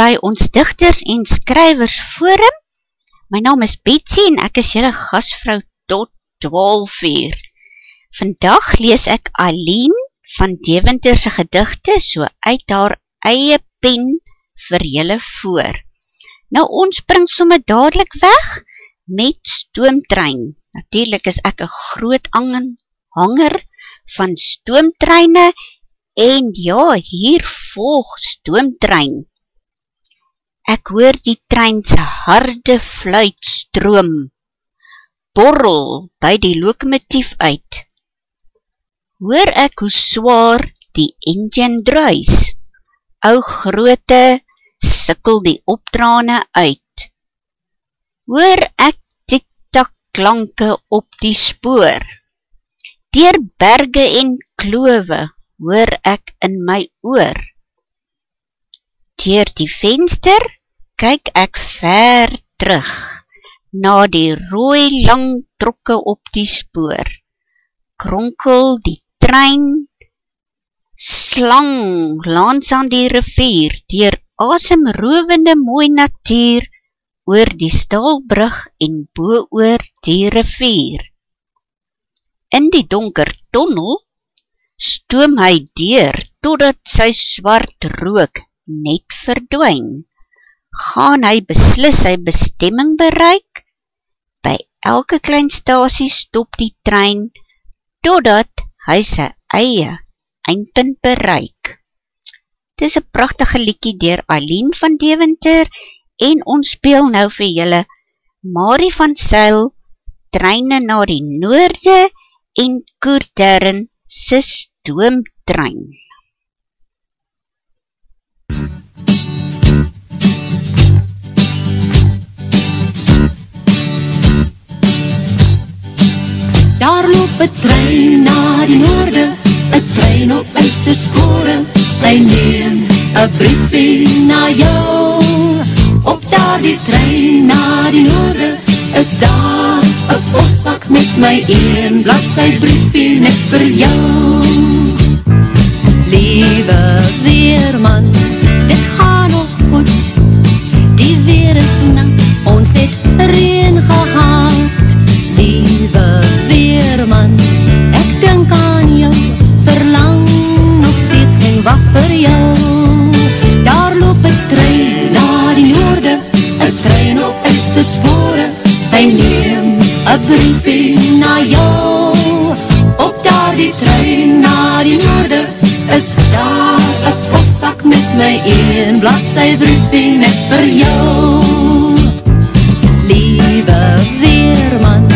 by ons Dichters en Skrywers Forum. My naam is Betsy en ek is jylle gasvrou tot 12 uur. Vandag lees ek Aline van Deventerse gedichte so uit haar eie pen vir jylle voor. Nou ons bring somme dadelijk weg met stoomtrein. Natuurlijk is ek een groot hanger van stoomtreine en ja, hier volg stoomtrein. Ek hoor die treinse harde fluit stroom, borrel by die lokomotief uit. Hoor ek hoe zwaar die engine druis, ou groote sikkel die opdrane uit. Hoor ek tik-tak klanke op die spoor, dier berge en klove hoor ek in my oor. Dier die venster, kyk ek ver terug na die rooi lang trokke op die spoor. Kronkel die trein, slang lands aan die rivier, dier asemrovende mooi natuur, oor die stalbrug en boe oor die rivier. In die donker tonnel stoom hy deur, totdat sy swart rook net verdwijn gaan hy beslis sy bestemming bereik, by elke klein stasie stop die trein, totdat hy sy eie eindpunt bereik. Dit is een prachtige liekie dier Aline van Deventer, en ons speel nou vir julle Marie van Seil, treine na die noorde, en Koerdern, sy stoomtrein. Loop een trein na die noorde, een trein op uisterspore, hy neem een briefie na jou. Op daar die trein na die noorde, is daar een postzak met my een bladzij briefie net vir jou. Lieve weerman, dit gaan nog goed, die weer is na, ons het reen gehad, lieve weerman, ek denk aan jou, verlang nog steeds en wacht vir jou. Daar loop een trein na die noorde, een trein op uisterspore, hy neem een briefie na jou. Op daar die trein na die noorde, is daar een postzak met my een bladzij briefie net vir jou. Lieve weerman,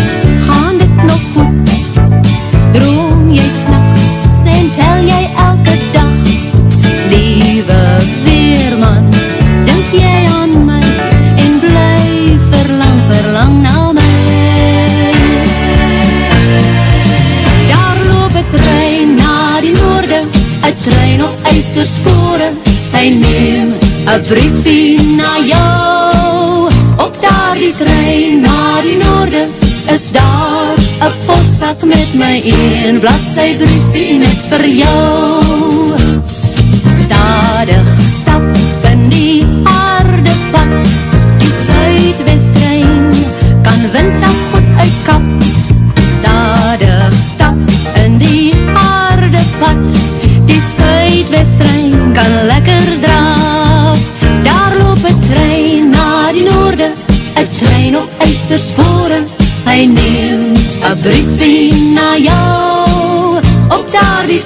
briefie na jou. Op daar die trein na die noorde, is daar een postzak met my een bladzij briefie net vir jou.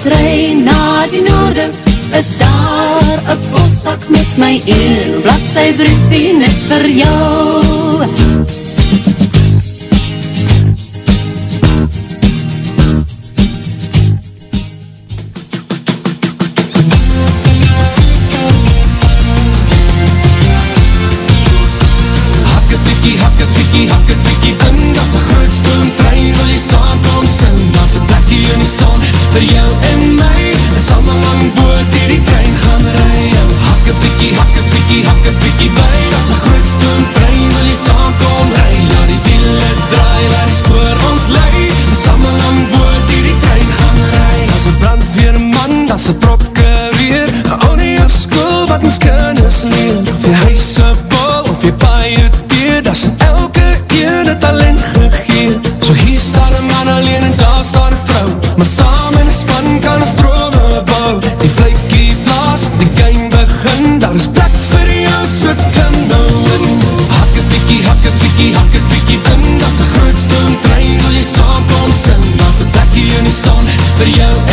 Die trein na die noorde, is daar een postzak met my een bladzij briefie net vir jou.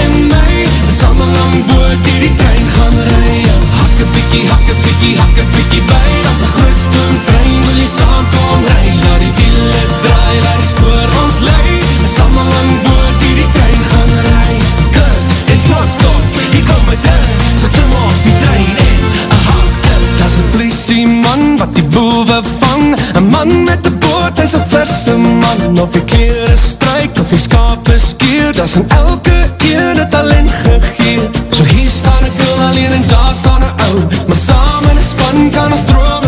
in my. Samen lang boot hier die trein gaan rui Hakke pikkie, hakke pikkie, hakke pikkie by. As een groot stoomtrein wil jy saam kom rui Laat die wiele draai, laat die spoor ons lei. Samen lang boot hier die trein gaan rui Kut, dit smak top, hier kom my deur So klim op die trein en een hak Daar's een politie man wat die boewe vang. Een man met een boot is een verse man Of die kleren strijk of die skape skeer? Dat is in elke ene talent gegeer. So hier staan ek wil alleen en daar staan ek ou Maar saam in een span kan ons drome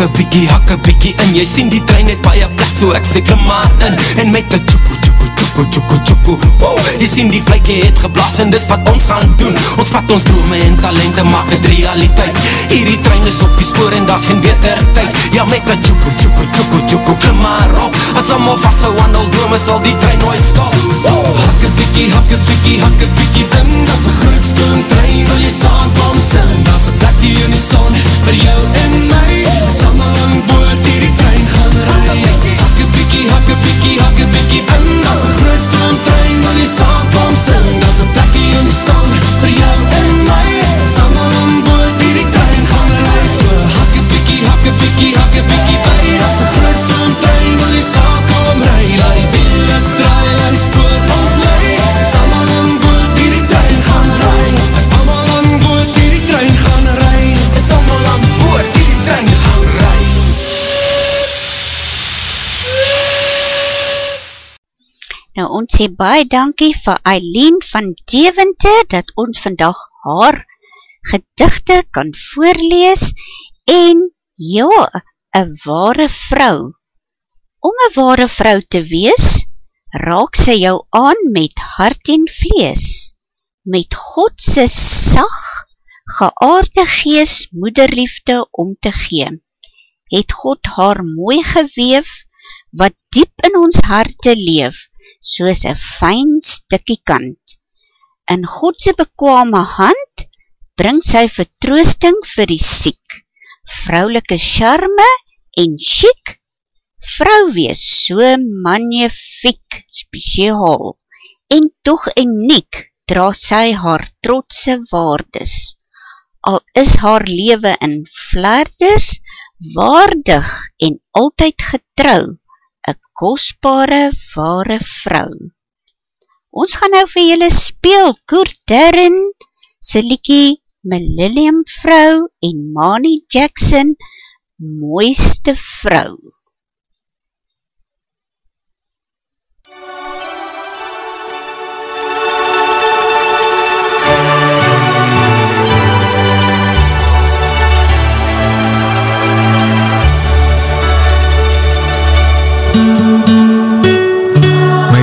hakke bikkie, hakke bikkie in Jy sien die trein het baie plek so ek sê klim maar in En met die tjoeko, tjoeko, tjoeko, tjoeko, tjoeko wow, Jy sien die vlijkie het geblas en dis wat ons gaan doen. Ons vat ons drome en talente maak het realiteit. Hierdie trein is op die spoor en das geen beter tyd. Ja met die tjoeko, tjoeko, tjoeko, tjoeko, klim maar op. As allemaal vasthou aan al drome sal die trein nooit stop. Wow. Hakke bikkie, hakke bikkie, hakke bikkie in Das een groot stoom trein wil jy saam kom sin Das een plekje in die son vir jou en my Samen aan boord die die trein gaan rij Hakke bikkie, hakke bikkie, hakke bikkie in Das een groot stoom trein wil jy saam kom sin Das een plekje in die son vir jou en ons sê baie dankie vir Eileen van Deventer dat ons vandag haar gedigte kan voorlees en ja, een ware vrou. Om een ware vrou te wees, raak sy jou aan met hart en vlees, met Godse sag, geaarde gees moederliefde om te gee. Het God haar mooi geweef, wat diep in ons harte leef, soos een fijn stikkie kant. In Godse bekwame hand bring sy vertroosting vir die siek, vrouwelike charme en chic, vrou wees so magnifiek, speciaal, en toch uniek dra sy haar trotse waardes. Al is haar lewe in vlaarders, waardig en altyd getrouw, kostbare ware vrou. Ons gaan nou vir julle speel Koerterin, sy liekie Millennium vrou en Mani Jackson, mooiste vrou.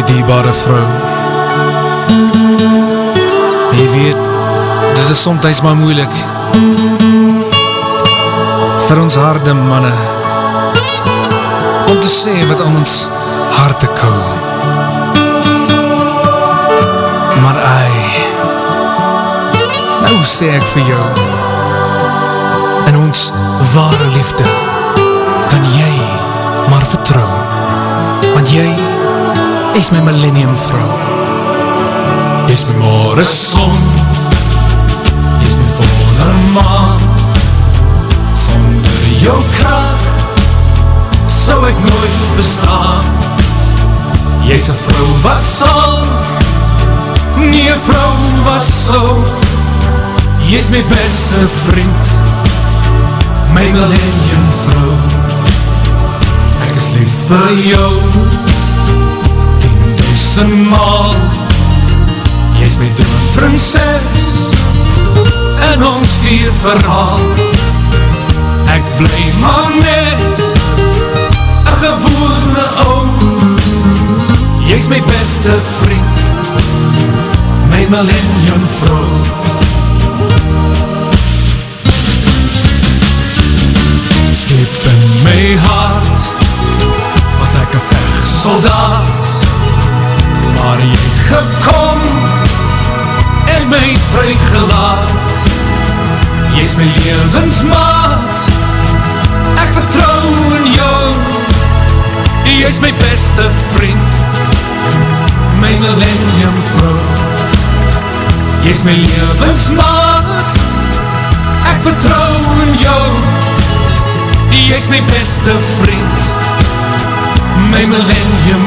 Dierbare vrou. Jy weet, dit is somtijds maar moeilik vir ons harde manne om te sê wat aan ons harte kou. Maar ai, nou sê ek vir jou, in ons ware liefde kan jy maar vertrouw, want jy is my millennium vrou. Jy is my morgen son, jy is my volle maan, sonder jou kracht, sou ek nooit bestaan. Jy is een vrou wat sal, nie een vrou wat sal, jy is my beste vriend, my millennium vrou. Ek is lief vir jou, duisendmaal Jy is my droomprinses In ons vier verhaal. Ek bly maar net Een gewone ou. Jy is my beste vriend My millennium vrou Diep in my hart Was ek een vegs soldaat Maar jy het gekom En my vrygelaat Jy is my levensmaat. Ek vertrouw in jou. Jy is my beste vriend. My millennium vrou Jy is my levensmaat. Ek vertrouw in jou. Jy is my beste vriend. My millennium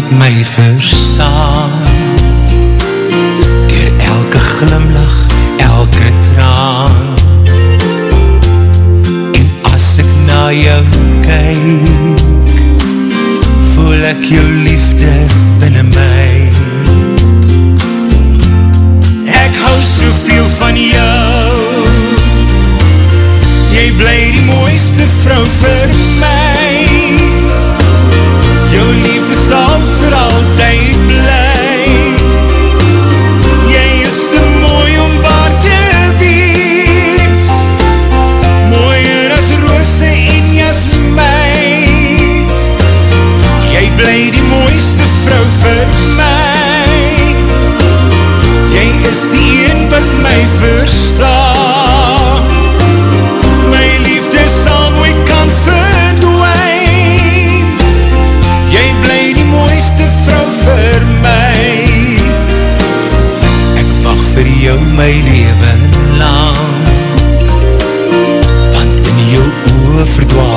wat my verstaan. Keer elke glimlach, elke traan. En as ek na jou kyk Voel ek jou liefde binnen my. Ek hou soveel van jou. Jy bly die mooiste vrou vir my sal vir altyd bly Jy is te mooi om waar te wees. Mooier as roose en jasmijn. Jy bly die mooiste vrou vir my Jy is die een wat my verstaan jou my leven lang Want in jou oor verdwaal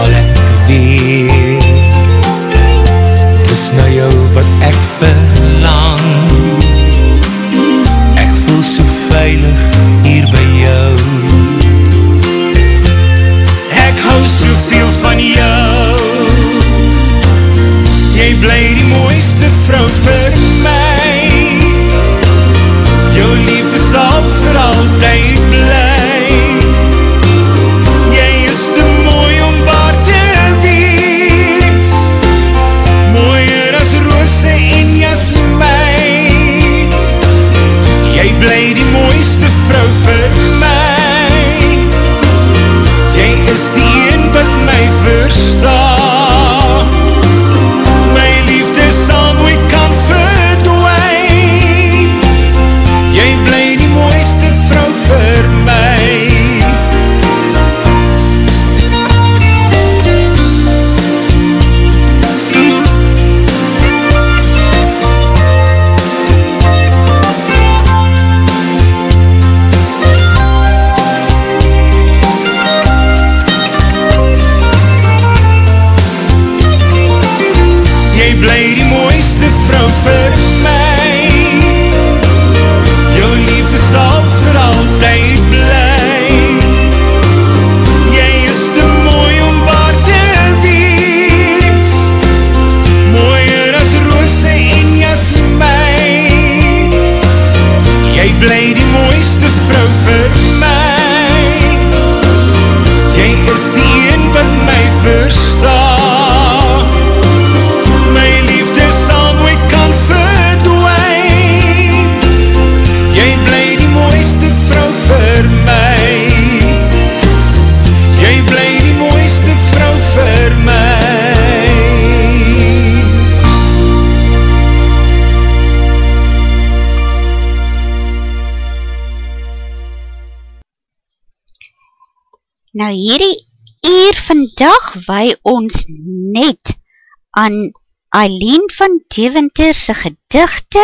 Nou hierdie uur vandag wy ons net aan Aileen van Deventer sy gedigte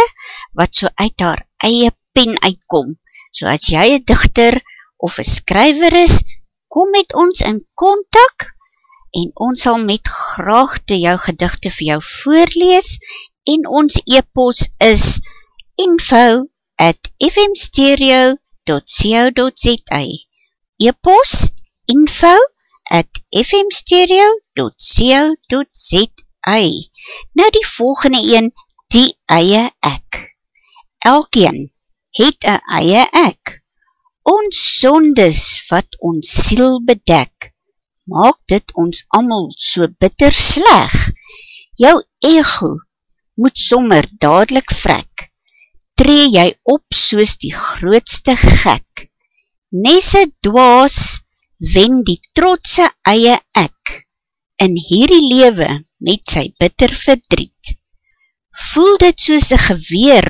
wat so uit haar eie pen uitkom. So as jy een dichter of een skryver is, kom met ons in contact en ons sal met graagte jou gedigte vir jou voorlees en ons e-post is info at fmstereo.co.za e-post info at fmstereo.co.za Nou die volgende een, die eie ek. Elkeen het een eie ek. Ons sondes wat ons siel bedek, maak dit ons amal so bitter sleg. Jou ego moet sommer dadelijk vrek, tree jy op soos die grootste gek. Nese dwaas wen die trotse eie ek, in hierdie lewe met sy bitter verdriet. Voel dit soos een geweer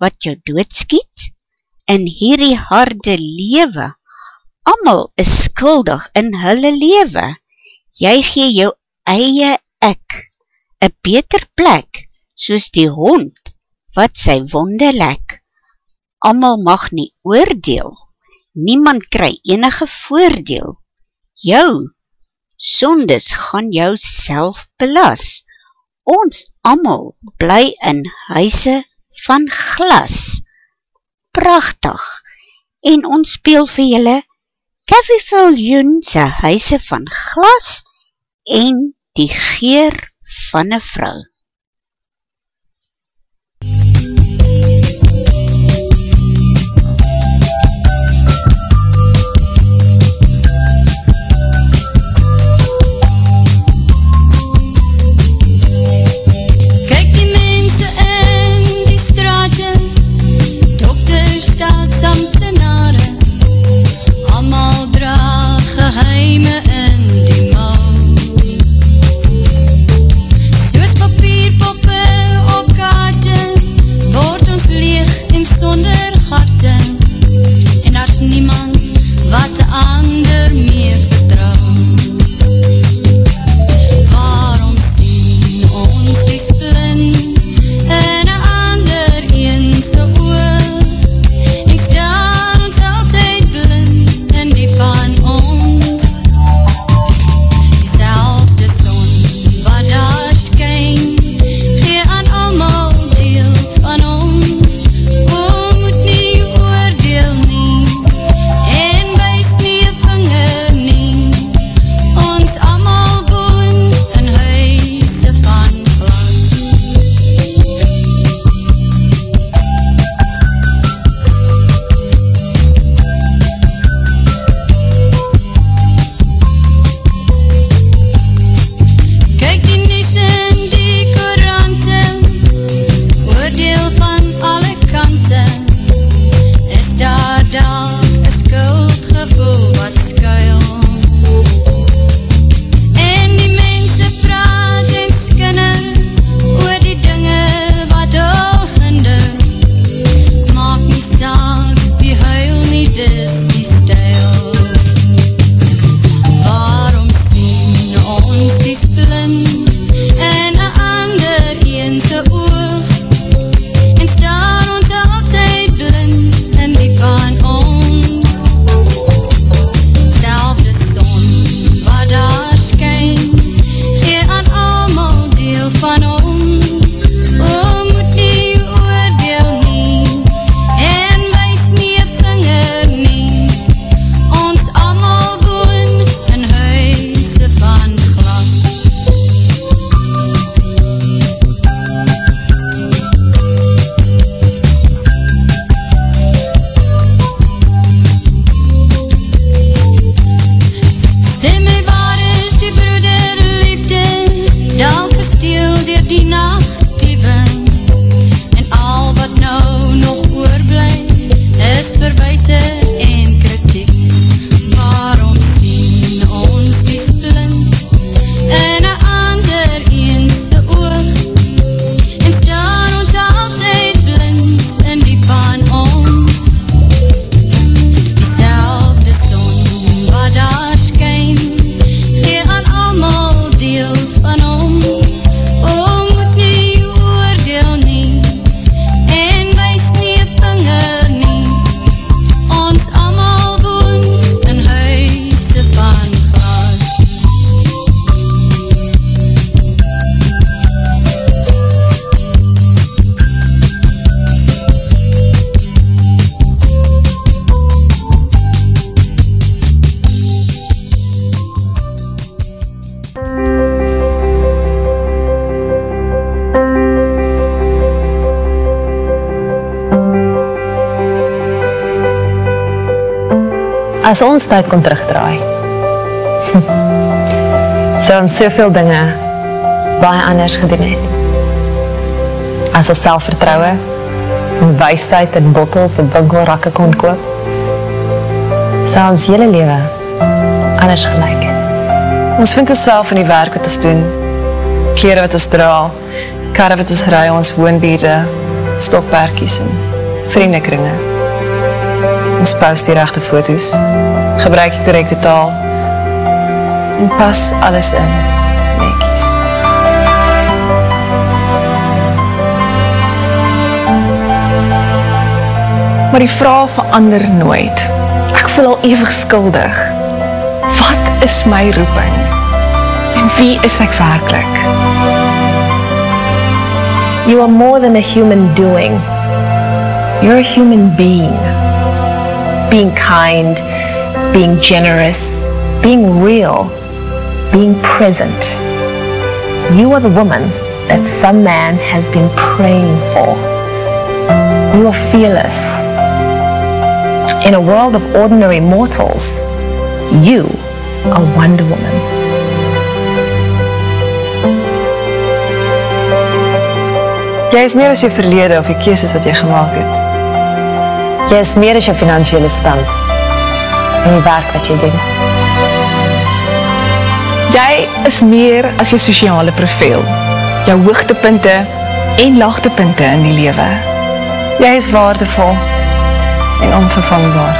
wat jou doodskiet? In hierdie harde lewe Amal is skuldig in hulle lewe. Jy gee jou eie ek een beter plek, soos die hond wat sy wonde lek. Amal mag nie oordeel, niemand kry enige voordeel. Jou sondes gaan jou self belas. Ons amal bly in huise van glas. Prachtig, en ons speel vir julle Kaffieviljoen sy huise van glas en die geer van een vrou. As ons tyd kon terugdraai, sou ons soveel dinge baie anders gedoen het. As ons selfvertrouwe en wijsheid en bottels en winkelrakke kon koop, sou ons hele lewe anders gelijk het. Ons vind ons self in die werk wat ons doen, kleren wat ons dra, karre wat ons rui, ons woonbierde, stokperkies en vriendekringe. Ons post die rechte foto's, gebruik die correcte taal en pas alles in, nekies. Maar die vraag verander nooit. Ek voel al eeuwig skuldig. Wat is my roeping? En wie is ek werkelijk? You are more than a human doing. You're a human being. Being kind, being generous, being real, being present. You are the woman that some man has been praying for. You are fearless. In a world of ordinary mortals, you are Wonder Woman. Jy is meer as jou verlede of die keeses wat jy gemaakt het. Jy is meer as jou financiële stand en die werk wat jy doen. Jy is meer as jou sociale profiel, jou hoogtepunte en laagtepunte in die lewe. Jy is waardevol en onvervangbaar.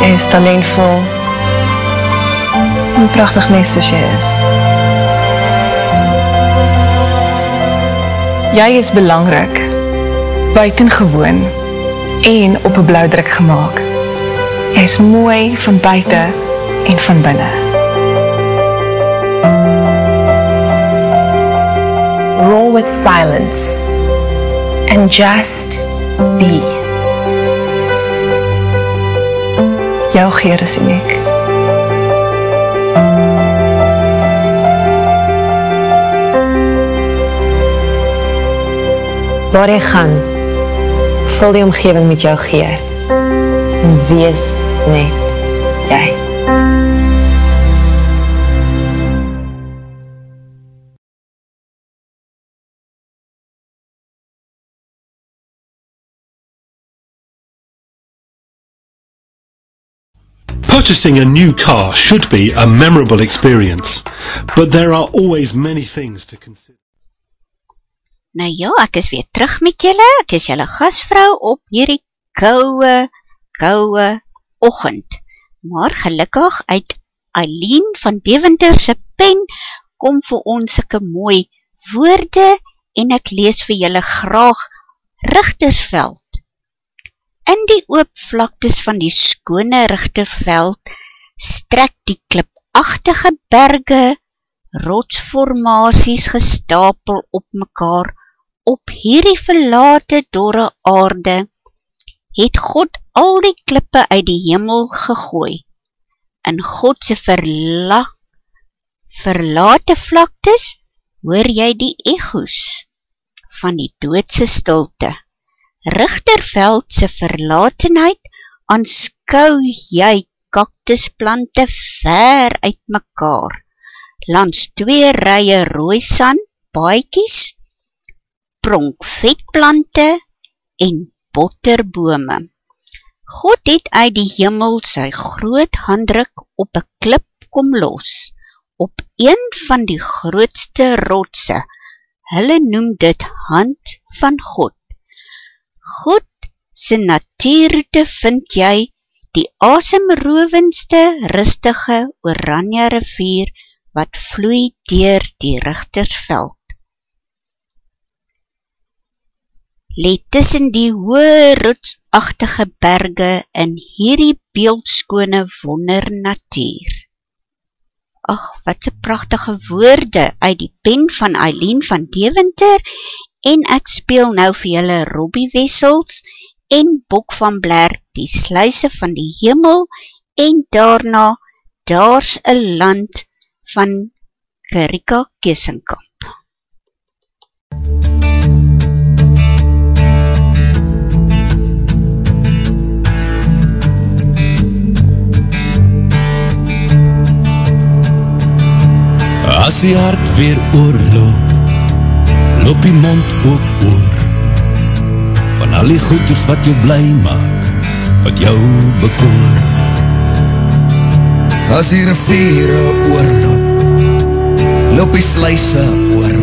Jy is talentvol en prachtig nes soos jy is. Jy is belangrik, buitengewoon en op een blauwdruk gemaakt. Jy is mooi van buiten en van binnen. Roll with silence and just be. Jou geer is uniek. Waar jy gaan, vul die met jou en wees net jy. Purchasing a new car should be a memorable experience, but there are always many things to consider. Nou ja, ek is weer terug met julle. Ek is julle gasvrou op hierdie koue, koue ochend. Maar gelukkig uit Aline van Deventer se pen kom vir ons sikke mooi woorde en ek lees vir julle graag Richtersveld. In die oopvlaktes van die skone Richterveld strek die klipachtige berge rotsformaties gestapel op mekaar op hierdie verlate dorre aarde het God al die klippe uit die hemel gegooi. In Godse verla, verlate vlaktes hoor jy die echoes van die doodse stilte. Richterveldse verlatenheid aanskou jy kaktusplante ver uit mekaar, langs twee rye rooisand, baiekies, pronk vetplante en botterbome. God het uit die hemel sy groot handdruk op een klip kom los, op een van die grootste rotse. Hulle noem dit hand van God. God sy natuurroute vind jy die asemrovendste rustige oranje rivier wat vloei dier die richtersveld. Let tussen die hoë rotsachtige berge in hierdie beeldskone wonder natuur. Ach, wat sy prachtige woorde uit die pen van Eileen van Deventer en ek speel nou vir julle Robbie Wessels en Bok van Blair die sluise van die hemel en daarna Daars een land van Karika Kessenkamp. As die hart weer oorloop, loop die mond ook oor. Van al die goeders wat jou blij maak, wat jou bekoor. As die riviere oorloop, loop die sluise oor.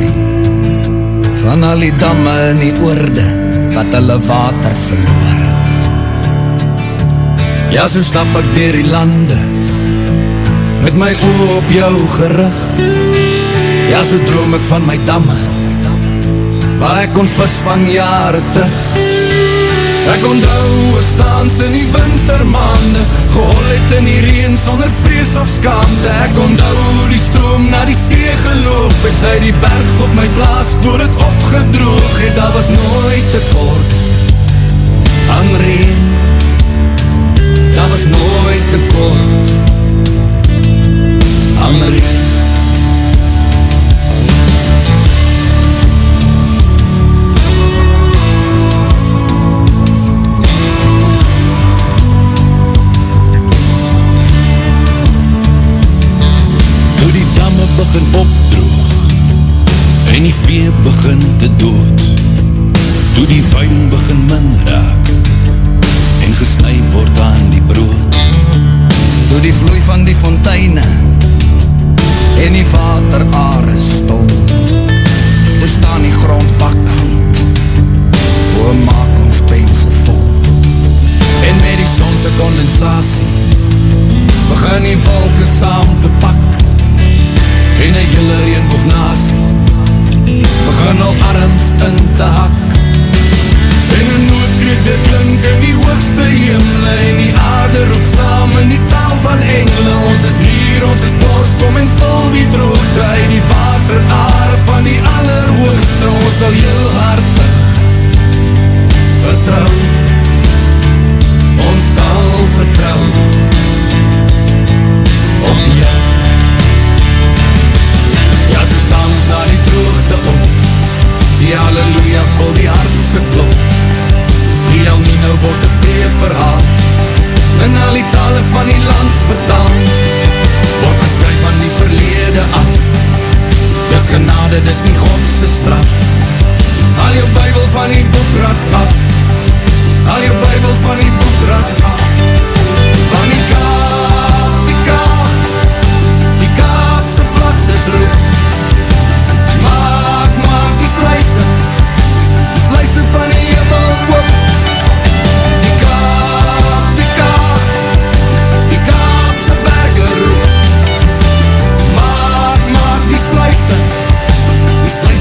Van al die damme in die oorde, wat hulle water verloor. Ja, so stap ek dier die lande, met my oog op jou gerig. Ja, so droom ek van my damme, waar ek kon vis van jare terug. Ek onthou ek saans in die wintermaande, gehol het in die reen sonder vrees of skaamte. Ek onthou die stroom na die see geloop, het uit die berg op my plaas voor het opgedroog het. Daar was nooit tekort aan reen, daar was nooit tekort reen. Toe die damme begin opdroog En die vee begin te dood Toe die weiding begin min raak En gesnui word aan die brood Toe die vloei van die fonteine En die water aare stol Toe staan die grond bakkant Hoe maak ons pense vol. En met die sonse kondensatie Begin die wolke saam te pak. En een hele reenboog nasie Begin al arms in te hak En noodkreet weer klink in die hoogste hemle En die aarde roep saam in die taal van engele. Ons is hier, ons is bors, kom en vul die droogte Uit die water aarde van die allerhoogste. Ons sal heel hartig vertrouw Ons sal vertrouw op jou. Ja, so staan ons na die droogte op. Die halleluja vol die hartse klop nou word te vee verhaal. En al die tale van die land vertaal Word geskryf van die verlede af. Dis genade, dis nie Godse straf. Haal jou bybel van die boekrak af. Haal jou bybel van die boekrak af. Van die kaap, die kaap. Die kaapse vlaktes roep. Maak, maak die sluise. Die sluise van die hemel oop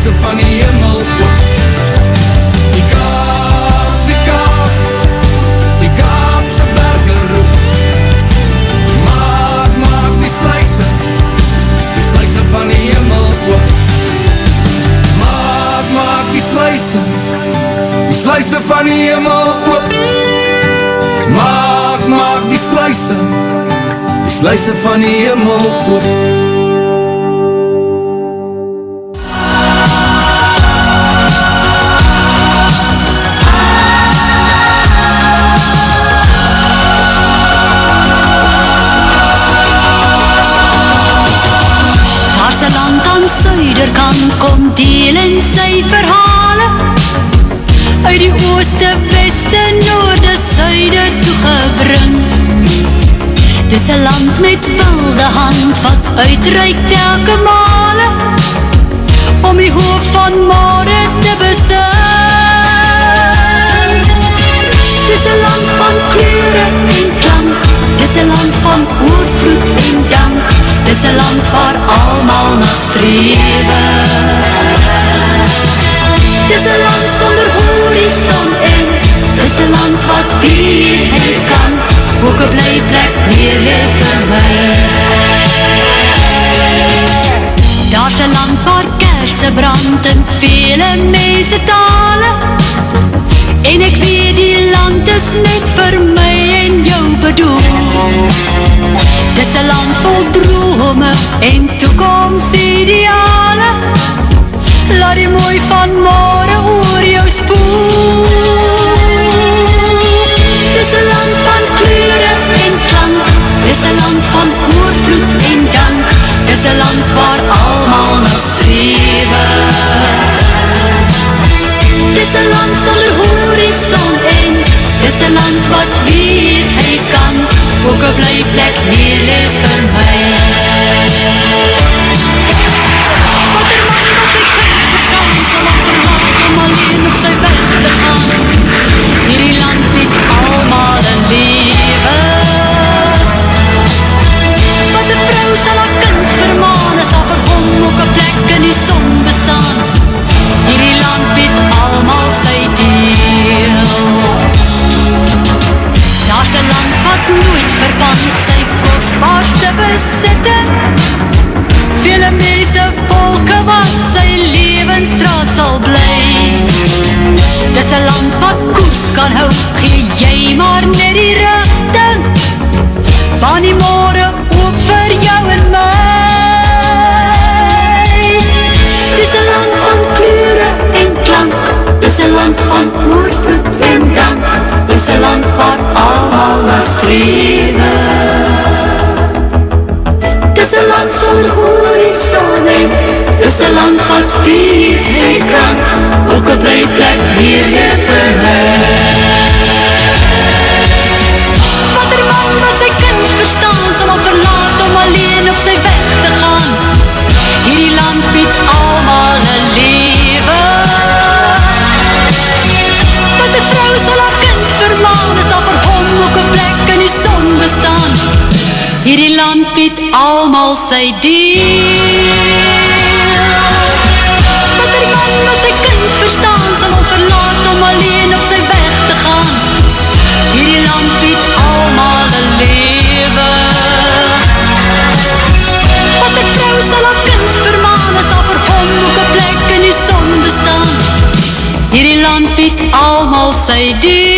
Sluise van die hemel. Oop Die kaap, die kaap. Die kaapse berge roep Maak, maak die sluise. Die sluise van die hemel oop. Maak, maak die sluise. Die sluise van die hemel oop. Maak, maak die sluise. Die sluise van die hemel oop suiderkant kom deel in sy verhale uit die ooste, weste, noorde, suide toegebring. Dis 'n land met wilde hand wat uitreik telke male om die hoop van môre te besin. Dis 'n land van kleure en klank, dis 'n land van oorvloed en dank. Dis 'n land waar almal na strewe. Dis 'n land sonder horison en dis 'n land wat weet hy kan ook 'n blyplek meer hê vir my. Daar's 'n land waar kerse brand en vele mense tale. En ek weet die land is net vir my en jou bedoel. Dis 'n land vol drome en toekomsideale. Laat die mooi van môre oor jou spoel. Dis 'n land van kleure en klank. Dis 'n land van oorvloed en dank. Dis 'n land waar almal na strewe. Dis 'n land sonder horison en dis 'n land wat weet hy kan ook een blij plek hier leef vir my. Wat er man wat die kerk verstaan, sal achterhaak om alleen op sy weg te gaan. Hierdie land bied almal een lewe. Wat een vrou sal haar kind vermaan, as daar vir hom ook een plek in die son bestaan. Hierdie land bied almal sy deel. Daar's een land wat nooit verbrand sy kostbaarste besitting Vele mense volke wat sy levensstraat sal bly. Dis een land wat koers kan hou, gee jy strewe. Dis een land sonder horizon en dis een land wat weet hy kan, ook een blij plek meer vir my. Wat er man wat sy kind verstaan, sal al verlaat om alleen op sy weg te gaan. Hierdie land bied allemaal een lewe. Dat die vrou sal haar kind vermaan, die son bestaan. Hierdie land bied allemaal sy deel. Wat die man wat sy kind verstaan, sal al verlaat om alleen op sy weg te gaan. Hierdie land bied allemaal een lewe. Wat die vrou sal haar kind vermaan, is daar vir hom ook een plek in die son bestaan. Hierdie land bied allemaal sy deel.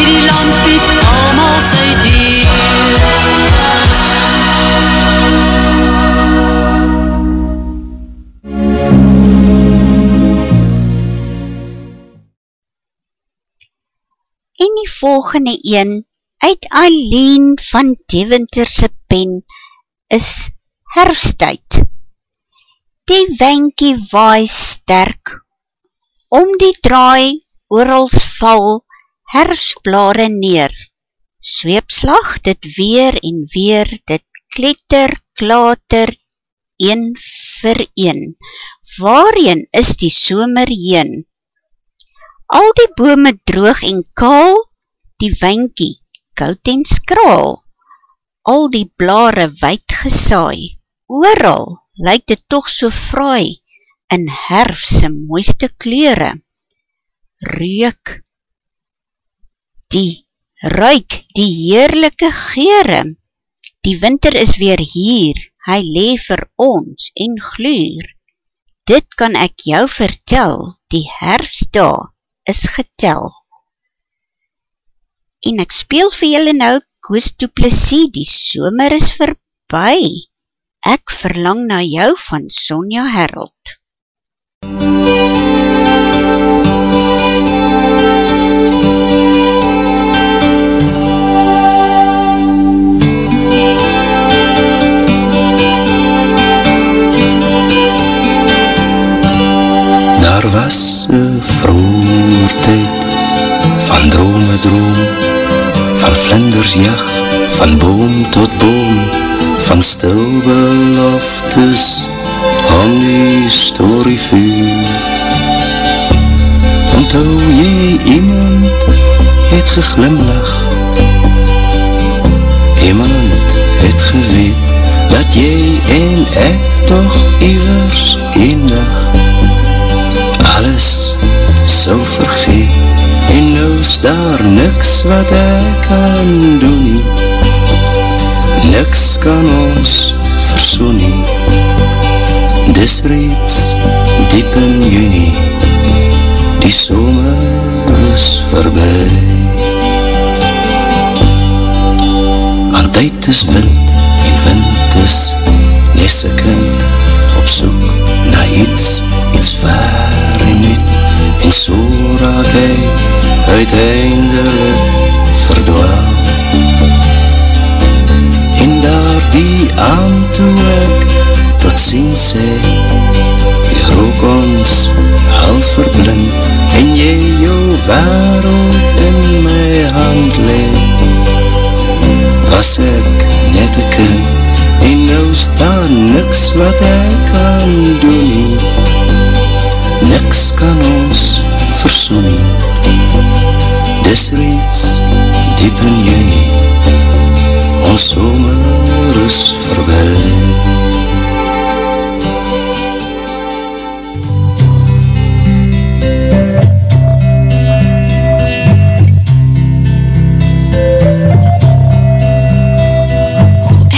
Hierdie land bied allemaal sy deel. En die volgende een uit Aileen van Devonterse pen is herfstuid. Die wenkie waai sterk, om die draai oorals val herfstblare neer. Zweepslag dit weer en weer, dit kletter, klater, een vir een. Waarheen is die somer heen? Al die bome droog en kaal, die wenkie koud en skraal. Al die blare wijd gesaai, ooral lyk dit toch so fraai, in herfse mooiste kleure. Reuk, die ruik die heerlijke geure. Die winter is weer hier, hy leef vir ons en gluur. Dit kan ek jou vertel, die herfstdag is getel. En ek speel vir julle nou Koos Duplessis, die somer is verby. Ek verlang na jou van Sonja Herold. Daar was een vroeger tijd van drome droom, van vlinders jacht, van boom tot boom, van stil beloftes om die story vuur. Onthou jy iemand het geglimlach, iemand het geweet dat jy en ek toch iwers eendag alles so vergeet. En nou is daar niks wat ek kan doen nie. Niks kan ons versoen nie. Dis reeds diep in juni die somer is voorbij aan tyd is wind en wind is nes een kind op soek na iets iets ver en so raak hy uiteindelik verdwaal en daar die aan toe ek tot sien sê die rook ons half verblind. En jy jou wereld in my hand leed was ek net een kind. En nou staan niks wat ek kan doen nie niks kan ons versoen nie dis reeds diep in juni ons somer is voorbij.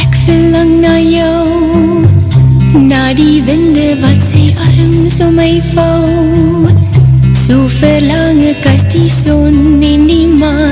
Ek verlang na jou Na die winde wat sy arms om my vou So verlang ek as die son en die maan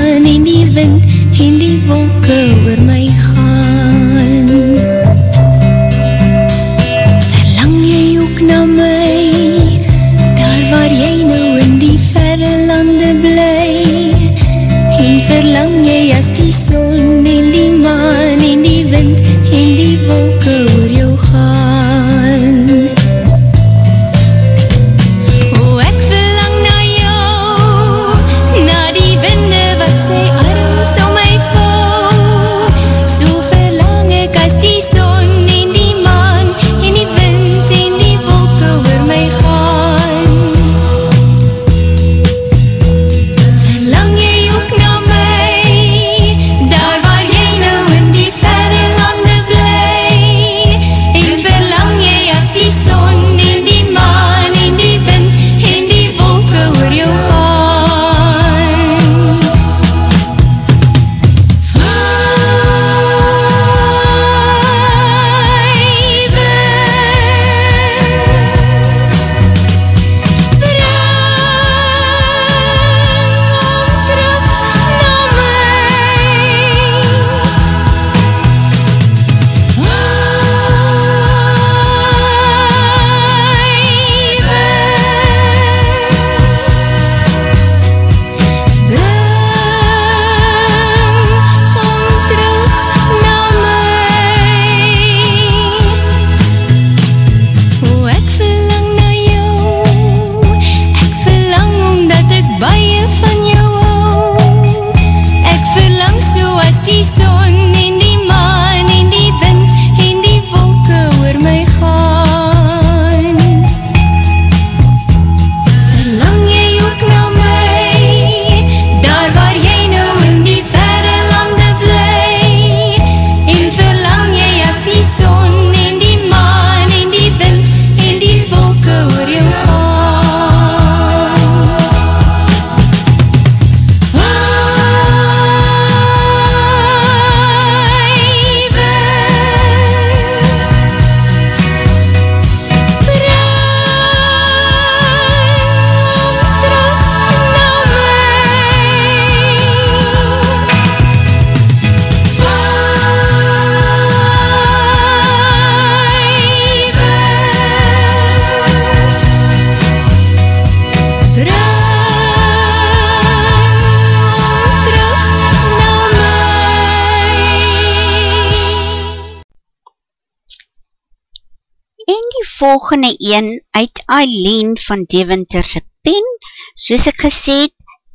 volgende een uit Eileen van Devonterse pen. Soos ek gesê het,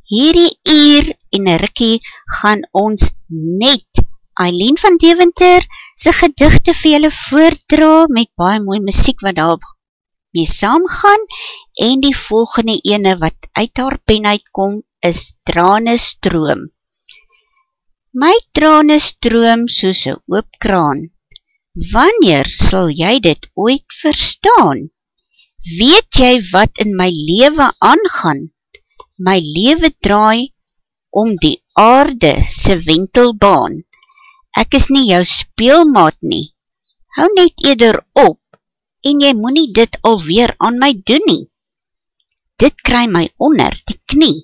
hierdie uur en rikkie gaan ons net Eileen van Deventer sy gedichte vir julle voordra met baie mooi muziek wat daar mee saamgaan en die volgende ene wat uit haar pen uitkom is Trane Stroom. My trane stroom soos een oopkraan Wanneer sal jy dit ooit verstaan? Weet jy wat in my lewe aangaan? My lewe draai om die aarde se wentelbaan. Ek is nie jou speelmaat nie. Hou net eerder op en jy moet nie dit alweer aan my doen nie. Dit kry my onder die knie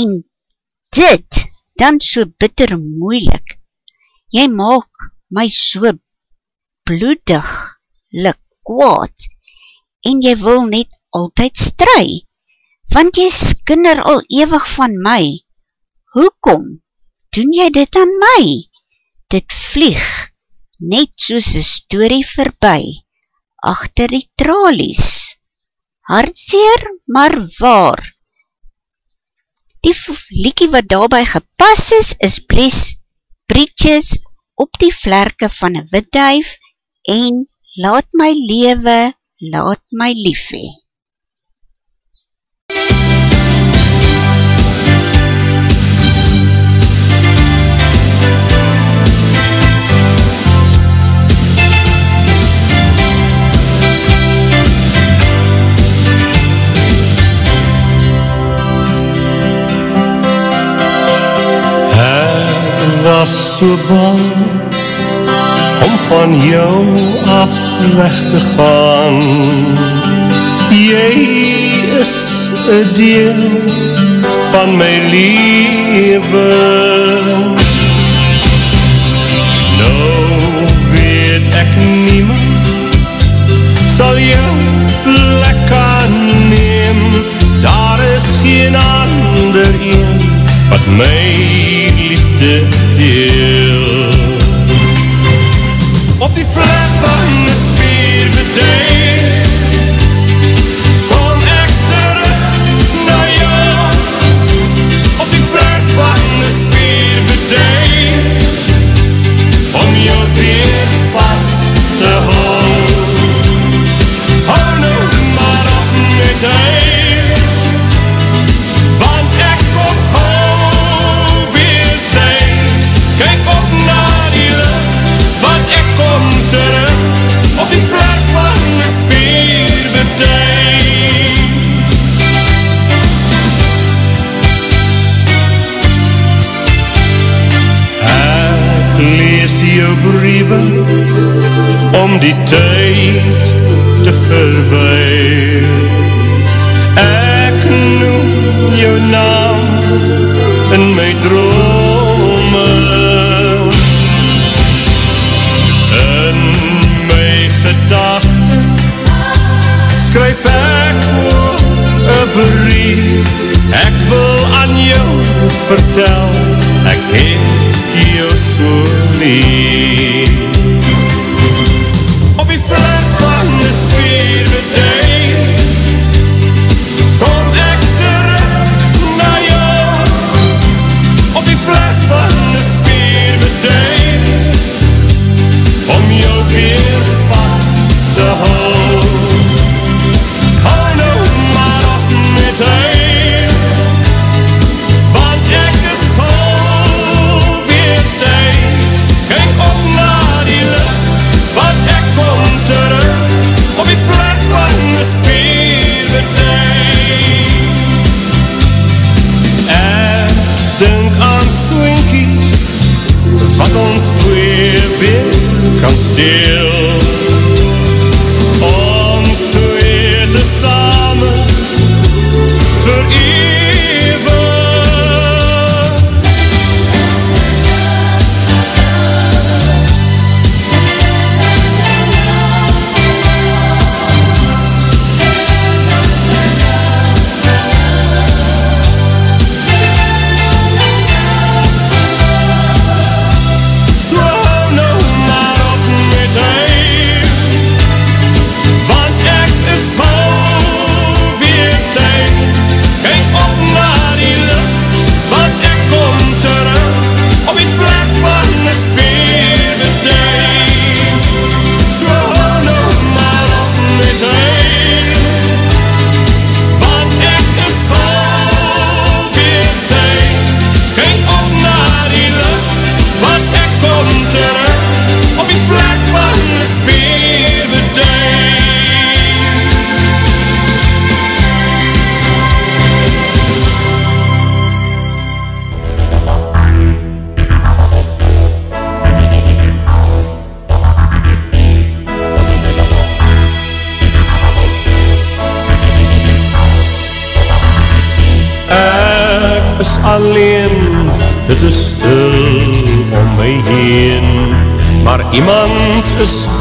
en dit dan so bitter moeilik. Jy maak my so bloediglik kwaad en jy wil net altyd stry, want jy skinner al ewig van my. Hoekom doen jy dit aan my? Dit vlieg net soos een story verby, achter die tralies. Hartseer, maar waar. Die liekie wat daarby gepas is, is Bliss Breaches op die vlerke van een witduif en laat my lewe, laat my lief hee. was so bang om van jou af weg te gaan. Jy is een deel van my lewe. Nou weet ek niemand sal jou plek kan neem. Daar is geen ander een wat my liefde deel. die flag eternity.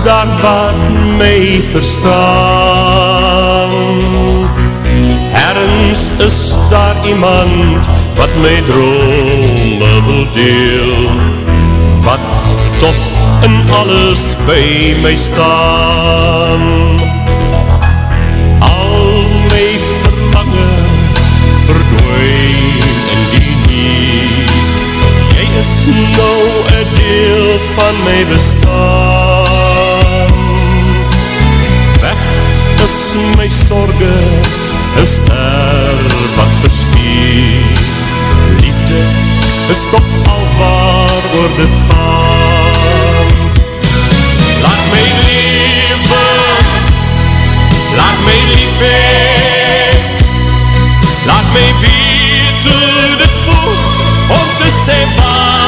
dan wat my verstaan. Ergens is daar iemand wat my drome wil deel Wat toch in alles by my staan. Al my verlange verdwijn in die nie. Jy is nou een deel van my bestaan. is my sorge, is ter wat verskiet. Liefde is toch al waar oor dit gaan. Laat my lewe, laat my lief hee, laat my weet hoe dit voel, om te sê waar.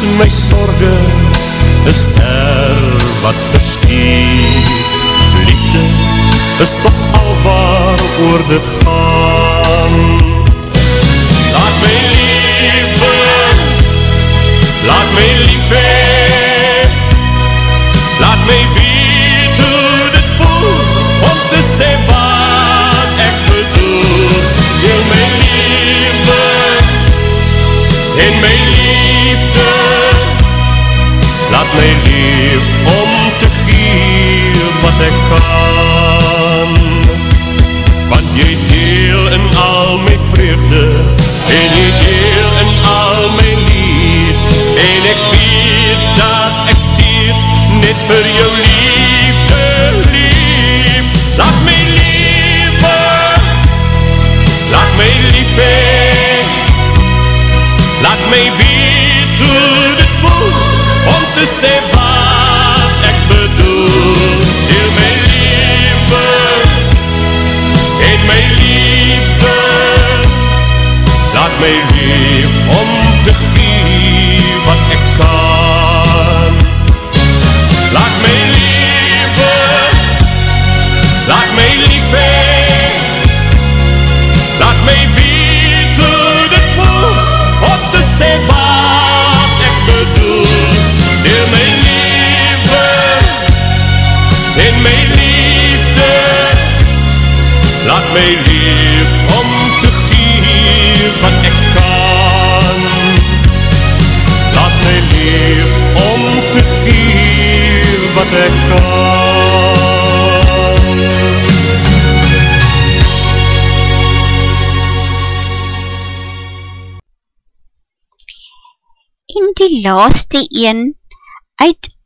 Een ster wat verskiet. Liefde is toch al waar oor dit gaan. Laat my liefde, laat my lief hee, laat my weet hoe dit voel, om te sê wat ek bedoel. Deel my liefde, en my liefde, laat my lief om te gee wat ek kan. Want jy deel in al my vreugde, en jy deel in al my lief, en ek weet dat ek steeds net vir jou liefde om te sê wat ek bedoel. Deel my liefde, en my liefde, laat my lief om te gee wat ek kan. Laat my lief om te gee wat ek kan. Laat my lief om te gee wat ek kan. En die laaste een uit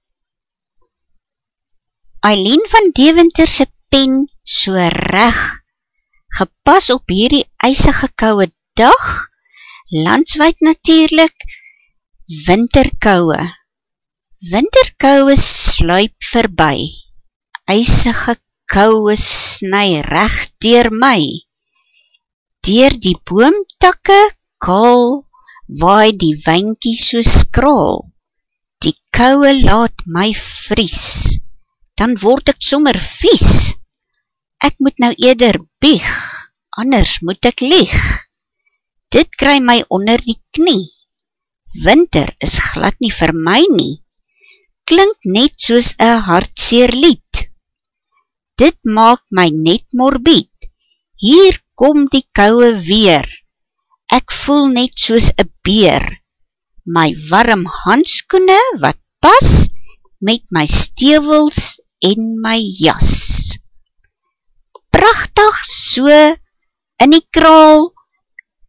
Eileen van Deventerse pen so reg gepas op hierdie eisige kouwe dag, landswijd natuurlijk, winterkouwe. Winterkouwe sluip verby, eisige kouwe sny recht dier my, dier die boomtakke kaal, waai die wijnkie so skraal, die kouwe laat my vries, dan word ek sommer vies, ek moet nou eerder bieg, anders moet ek lieg, dit kry my onder die knie, winter is glad nie vir my nie, klink net soos een hartseer lied, dit maak my net morbied, hier kom die kouwe weer, ek voel net soos een beer, my warm handskoene wat pas, met my stevels en my jas. Prachtig so in die kraal,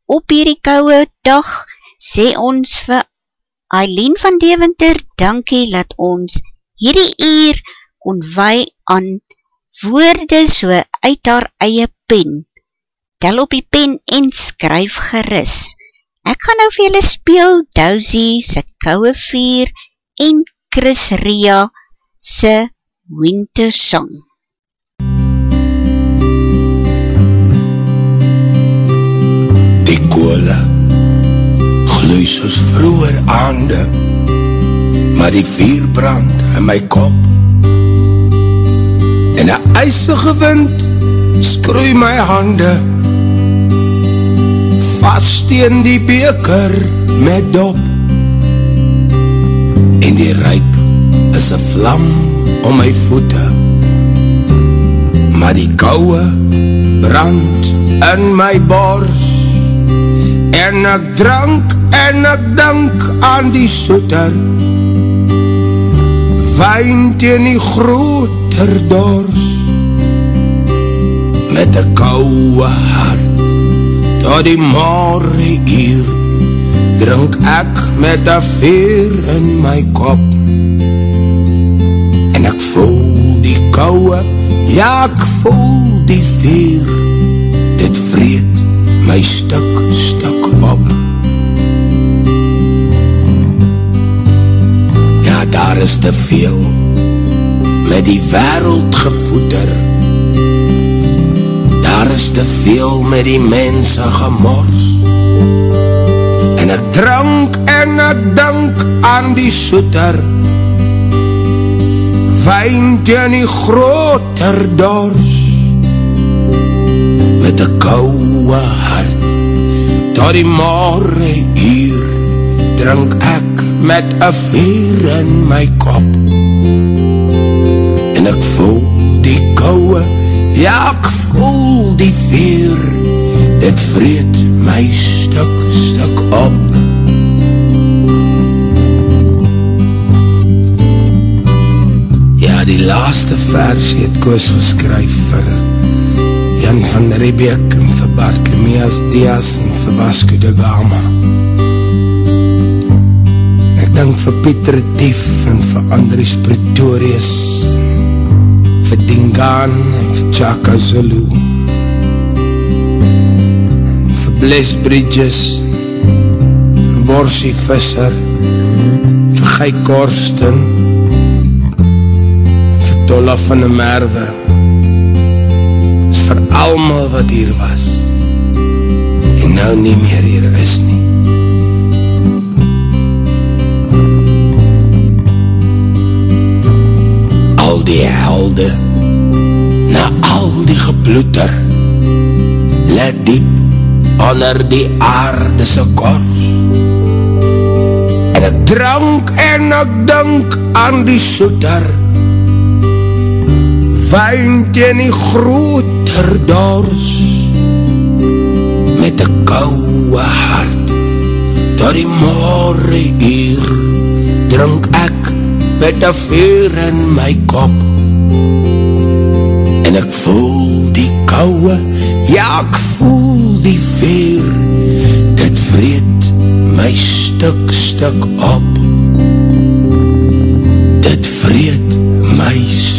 op hierdie kouwe dag, sê ons vir Eileen van Deventer, dankie dat ons hierdie eer kon wy aan woorde so uit haar eie pen. Tel op die pen en skryf geris. Ek gaan nou vir julle speel Dousie se kouwe vier en Chris Ria se Winter Song. Die koole gloei soos vroeger aande maar die vier brand in my kop. En een eisige wind skroei my hande. Vast in die beker met dop. En die ryp is een vlam om my voete. Maar die kouwe brand in my bors en ek drank en ek dank aan die soeter wijn teen die groter dors met een kouwe hart. Tot die morgen uur drink ek met een veer in my kop. En ek voel die kouwe ja ek voel die veer. Dit vreet my stuk stuk daar is te veel met die wereld gevoeder daar is te veel met die mense gemors. En ek drank en ek dank aan die soeter. Wijn teen die groter dors. Met een kouwe hart. Tot die morgen uur drink ek met een veer in my kop. En ek voel die kouwe ja ek voel die veer dit vreet my stuk stuk op. Ja, die laaste versie het Koos geskryf vir Jan van Riebeek en vir Bartlemeas Dias en vir Vasco de Gama. Ek denk vir Pieter Tief en vir Andries Pretorius, vir Dingaan en vir Chaka Zulu, en vir Bles Bridges, vir Worsie Visser, vir Guy Korsten, vir Tolla van de Merwe, vir almal wat hier was, en nou nie meer hier is nie. Al die helde, na al die gebloeder, let diep onder die aardese kors. En ek drank en ek dink aan die soeter, wijn teen die groter dors, met een kouwe hart, tot die morgen uur, drink ek met een vuur in my kop, en ek voel die kouwe, ja ek voel die vuur, dit vreet my stuk stuk op, dit vreet my stuk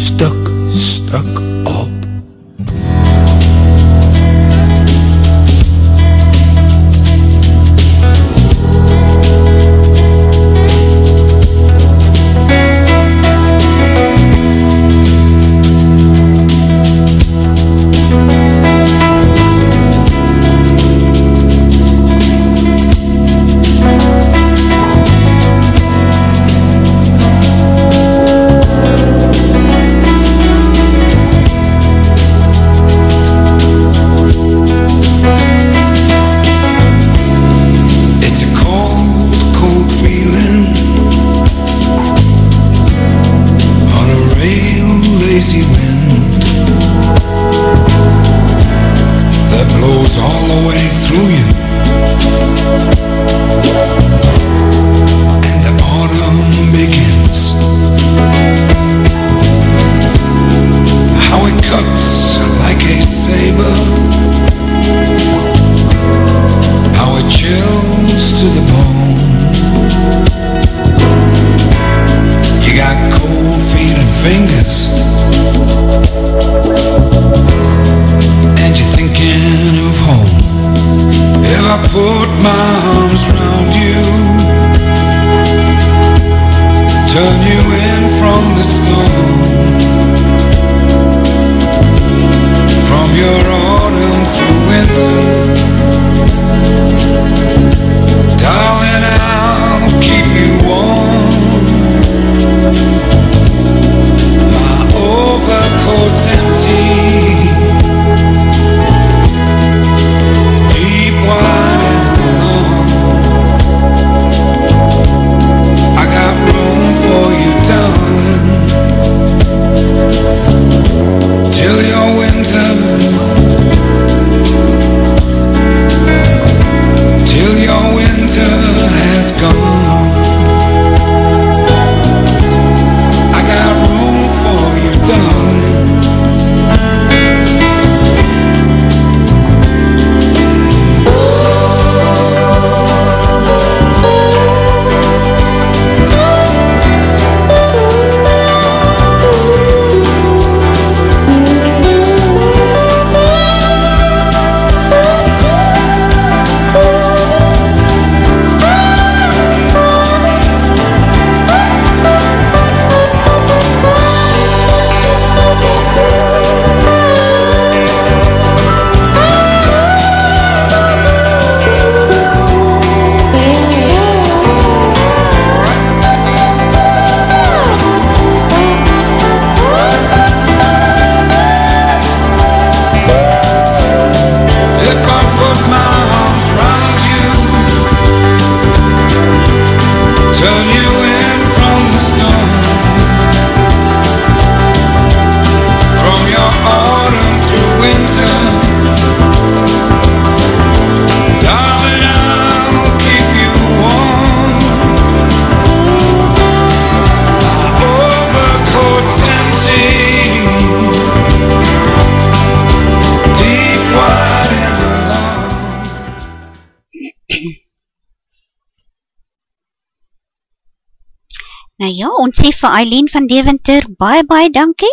ons sê vir Eileen van Deventer baie baie dankie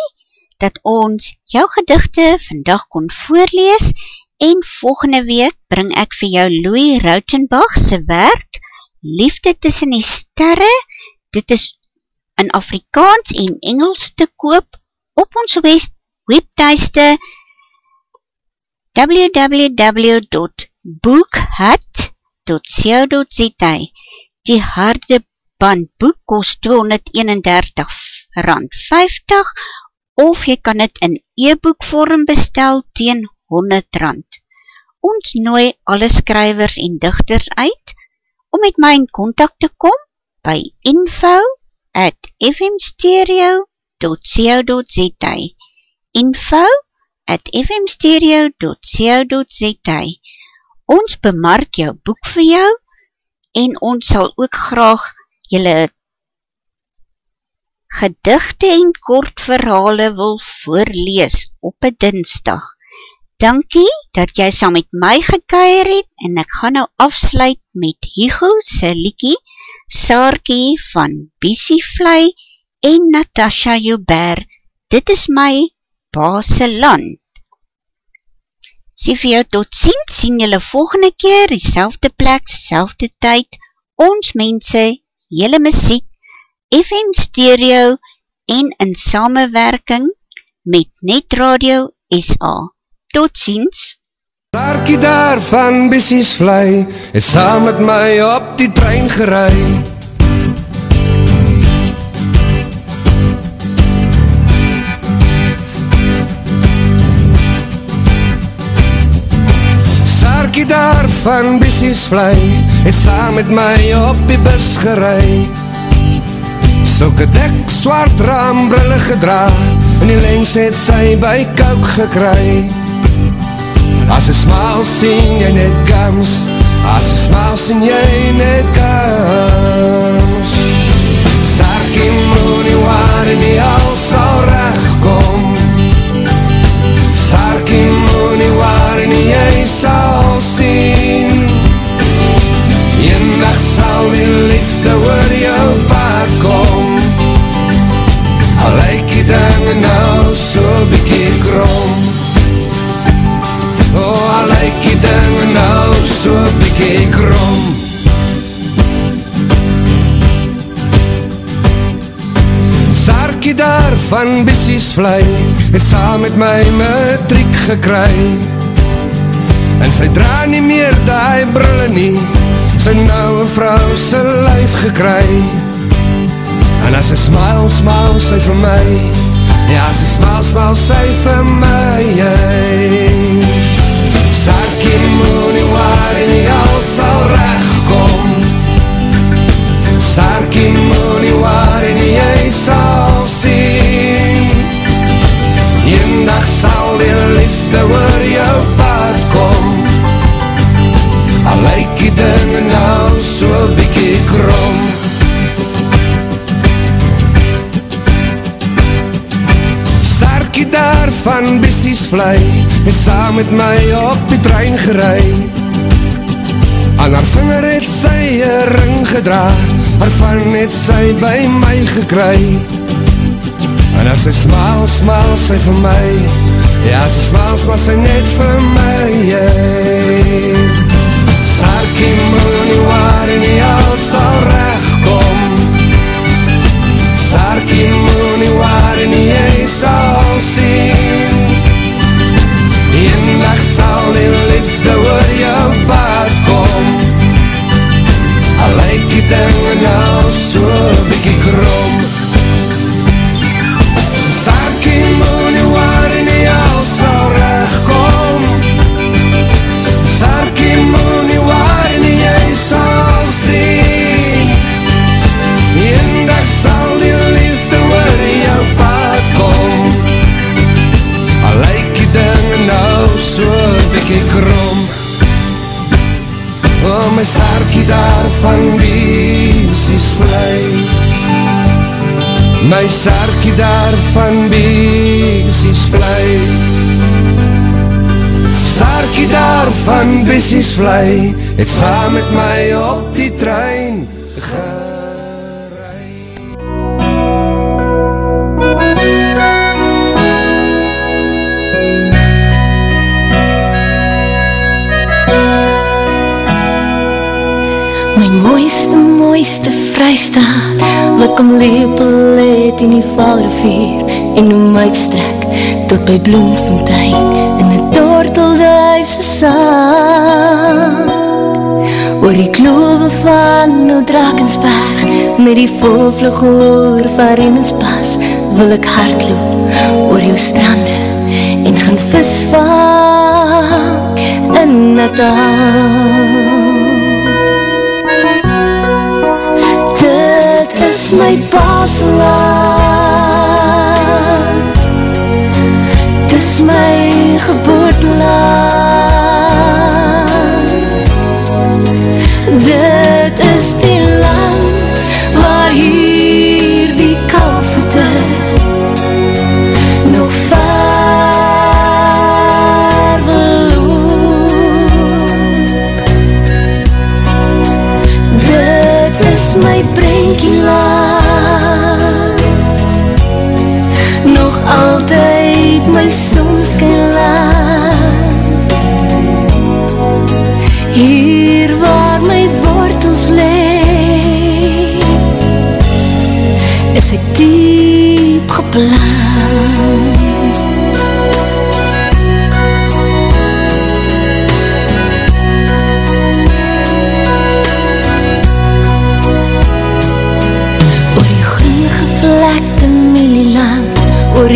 dat ons jou gedigte vandag kon voorlees en volgende week bring ek vir jou Louis Rautenbach se werk Liefde tussen die sterre. Dit is in Afrikaans en Engels te koop op ons webtuiste www.bookhut.co.za Die harde bandboek kost 231 rand 50 of jy kan het in e-boek vorm bestel teen 100 rand. Ons nooi alle skrywers en dichters uit om met my in contact te kom by info at fmstereo.co.za info at fmstereo.co.za Ons bemark jou boek vir jou en ons sal ook graag jylle gedigte en kort verhale wil voorlees op een dinsdag. Dankie dat jy saam met my gekeier het en ek gaan nou afsluit met Hugo se liekie, Saarkie van Bissiefly en Natasha Joubert. Dit is my baase land. Sê vir jou tot sien, sien julle volgende keer, die plek, selfde tyd, ons mense, jylle muziek, FM Stereo en in samenwerking met Net Radio SA. Tot ziens! Larkie daar van Bissies Vlei het saam met my op die trein gerei. Sarkie daar van Bissies Vlei het saam met my op die bus gerei. Sulke dik swart raambrille gedra En die lens het sy by kouk gekry. As jy smaal sien jy net gams As jy smaal sien jy net gams Sarkie moe nie waar en die al sal recht kom Sarkie moe nie waar en jy sal Eendag sal die liefde oor jou paard kom. Al lyk die dinge nou so bykie krom. Oh, al lyk die dinge nou so bykie krom. Sarkie daar van Bissies Vlei Het saam met my matriek gekry. En sy dra nie meer die brille nie Sy nou een vrou sy lijf gekry. En as sy smile, smile sy vir my. Ja, as sy smile, smile sy vir my Sarkie moe nie waar en die al sal recht kom Sarkie moe nie waar en jy sal sien. Eendag sal die liefde oor dinge nou so bykie krom. Sarkie daar van Bissies Vlei Het saam met my op die trein gerei. Aan haar vinger het sy een ring gedra Waarvan het sy by my gekry. En as sy smaal, smaal sy vir my. Ja, sy smaal, smaal sy net vir my. Sarkie moe nie waar en die al sal recht kom Sarkie moe nie waar en jy sal sien. Eendag sal die liefde oor jou paard kom. Al lyk die dinge nou so bykie krom bykie krom O my sarkie daar van Biesies vlei My sarkie daar van Biesies vlei Saarkie daar van Bissies vly Het saam met my op mooiste, mooiste vrystaat Wat kom lepel het in die valrivier En om uitstrek tot by Bloemfontein In die tortelde huise saam Oor die klove van nou Drakensberg Met die volvlug oor van Riemenspas Wil ek hardloop oor jou strande En gaan vis vang in Natal my paasland Dit is my geboorteland. Dit is die land waar hier altyd my sonskynland Hier waar my wortels lee Is ek diep geplant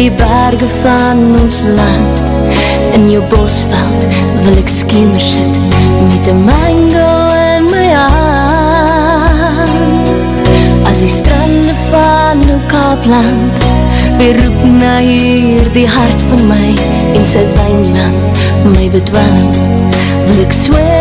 die berge van ons land. In jou bosveld wil ek skemer sit Met een mango in my hand. As die strande van jou kaapland Weer roep na hier die hart van my En sy wijnland my bedwelm Wil ek swem